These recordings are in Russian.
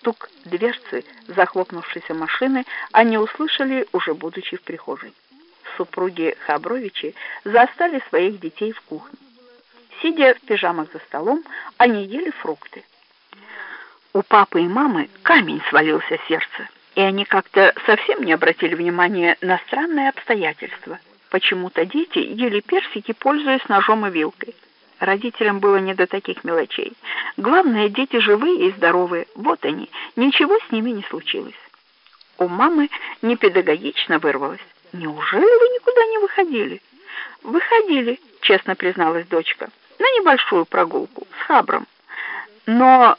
стук дверцы захлопнувшейся машины они услышали, уже будучи в прихожей. Супруги Хабровичи застали своих детей в кухне. Сидя в пижамах за столом, они ели фрукты. У папы и мамы камень свалился в сердце, и они как-то совсем не обратили внимания на странные обстоятельства. Почему-то дети ели персики, пользуясь ножом и вилкой. Родителям было не до таких мелочей. Главное, дети живые и здоровые. Вот они. Ничего с ними не случилось. У мамы непедагогично вырвалось. «Неужели вы никуда не выходили?» «Выходили», — честно призналась дочка, — «на небольшую прогулку с Хабром. Но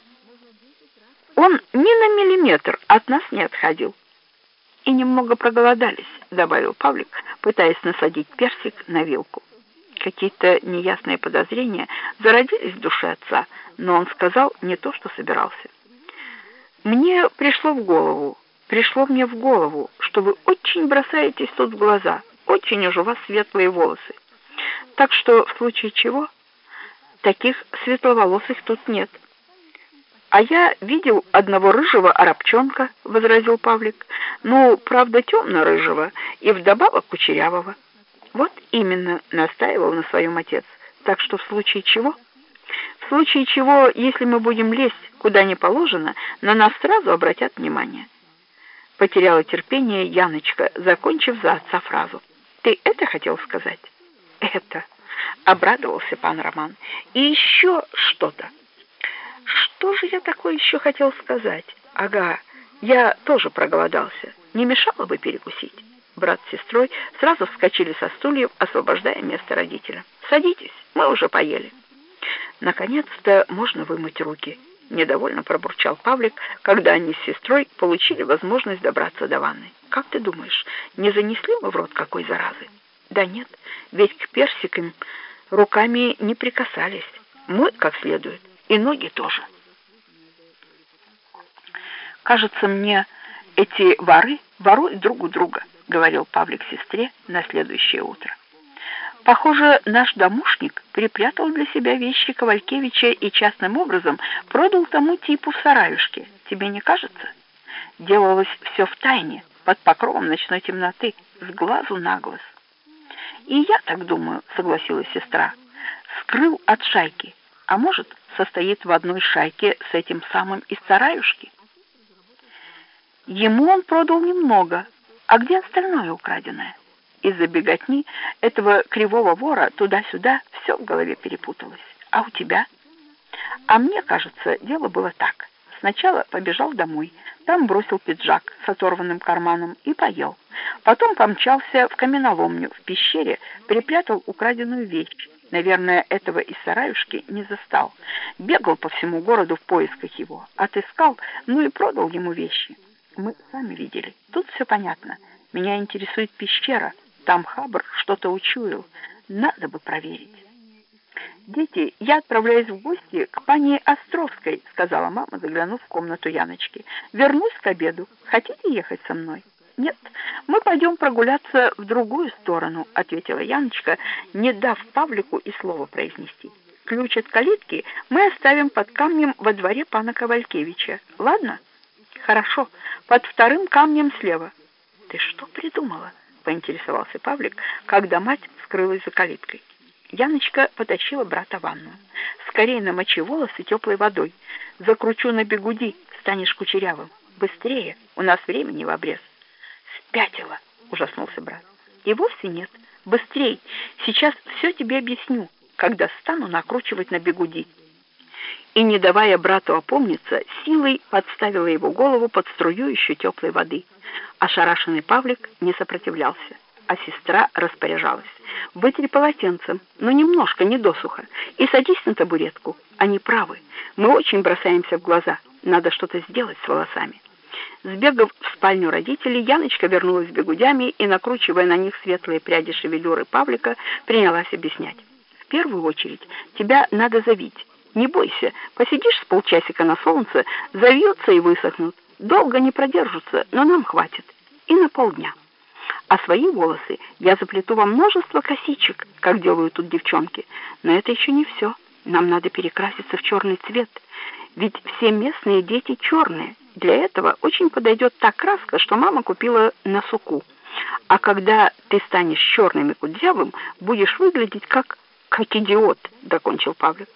он ни на миллиметр от нас не отходил». «И немного проголодались», — добавил Павлик, пытаясь насадить персик на вилку. Какие-то неясные подозрения зародились в душе отца, но он сказал не то, что собирался. «Мне пришло в голову, пришло мне в голову, что вы очень бросаетесь тут в глаза, очень уж у вас светлые волосы. Так что в случае чего, таких светловолосых тут нет». «А я видел одного рыжего арабчонка», — возразил Павлик. «Ну, правда, темно-рыжего и вдобавок кучерявого». Вот именно настаивал на своем отец. Так что в случае чего? В случае чего, если мы будем лезть куда не положено, на нас сразу обратят внимание. Потеряла терпение Яночка, закончив за отца фразу. Ты это хотел сказать? Это. Обрадовался пан Роман. И еще что-то. Что же я такое еще хотел сказать? Ага, я тоже проголодался. Не мешало бы перекусить? Брат с сестрой сразу вскочили со стульев, освобождая место родителя. «Садитесь, мы уже поели». «Наконец-то можно вымыть руки», — недовольно пробурчал Павлик, когда они с сестрой получили возможность добраться до ванны. «Как ты думаешь, не занесли мы в рот какой заразы?» «Да нет, ведь к персикам руками не прикасались. Мы как следует, и ноги тоже». «Кажется мне, эти воры воруют друг у друга» говорил Павлик сестре на следующее утро. Похоже, наш домушник припрятал для себя вещи Ковалькевича и частным образом продал тому типу в сараюшке. Тебе не кажется? Делалось все в тайне, под покровом ночной темноты, с глазу на глаз. И я так думаю, согласилась сестра. Скрыл от шайки, а может, состоит в одной шайке с этим самым из сараюшки. Ему он продал немного, а где остальное украденное? Из-за беготни этого кривого вора туда-сюда все в голове перепуталось. А у тебя? А мне кажется, дело было так. Сначала побежал домой, там бросил пиджак с оторванным карманом и поел. Потом помчался в каменоломню в пещере, припрятал украденную вещь. Наверное, этого из сараюшки не застал. Бегал по всему городу в поисках его, отыскал, ну и продал ему вещи. Мы сами видели. Тут все понятно. Меня интересует пещера. Там Хабр что-то учуял. Надо бы проверить. «Дети, я отправляюсь в гости к пане Островской», — сказала мама, заглянув в комнату Яночки. «Вернусь к обеду. Хотите ехать со мной?» «Нет, мы пойдем прогуляться в другую сторону», — ответила Яночка, не дав Павлику и слова произнести. «Ключ от калитки мы оставим под камнем во дворе пана Ковалькевича. Ладно?» «Хорошо, под вторым камнем слева». «Ты что придумала?» — поинтересовался Павлик, когда мать скрылась за калиткой. Яночка потащила брата в ванную. «Скорее намочи волосы теплой водой. Закручу на бегуди, станешь кучерявым. Быстрее, у нас времени в обрез». «Спятила!» — ужаснулся брат. «И вовсе нет. Быстрей, сейчас все тебе объясню, когда стану накручивать на бегуди» и, не давая брату опомниться, силой подставила его голову под струю еще теплой воды. Ошарашенный Павлик не сопротивлялся, а сестра распоряжалась. «Вытри полотенцем, но немножко, не досуха, и садись на табуретку. Они правы, мы очень бросаемся в глаза, надо что-то сделать с волосами». Сбегав в спальню родителей, Яночка вернулась с бегудями и, накручивая на них светлые пряди шевелюры Павлика, принялась объяснять. «В первую очередь тебя надо завить». Не бойся, посидишь с полчасика на солнце, завьются и высохнут. Долго не продержатся, но нам хватит. И на полдня. А свои волосы я заплету во множество косичек, как делают тут девчонки. Но это еще не все. Нам надо перекраситься в черный цвет. Ведь все местные дети черные. Для этого очень подойдет та краска, что мама купила на суку. А когда ты станешь черным и кудрявым, будешь выглядеть как... как идиот, — докончил Павлик.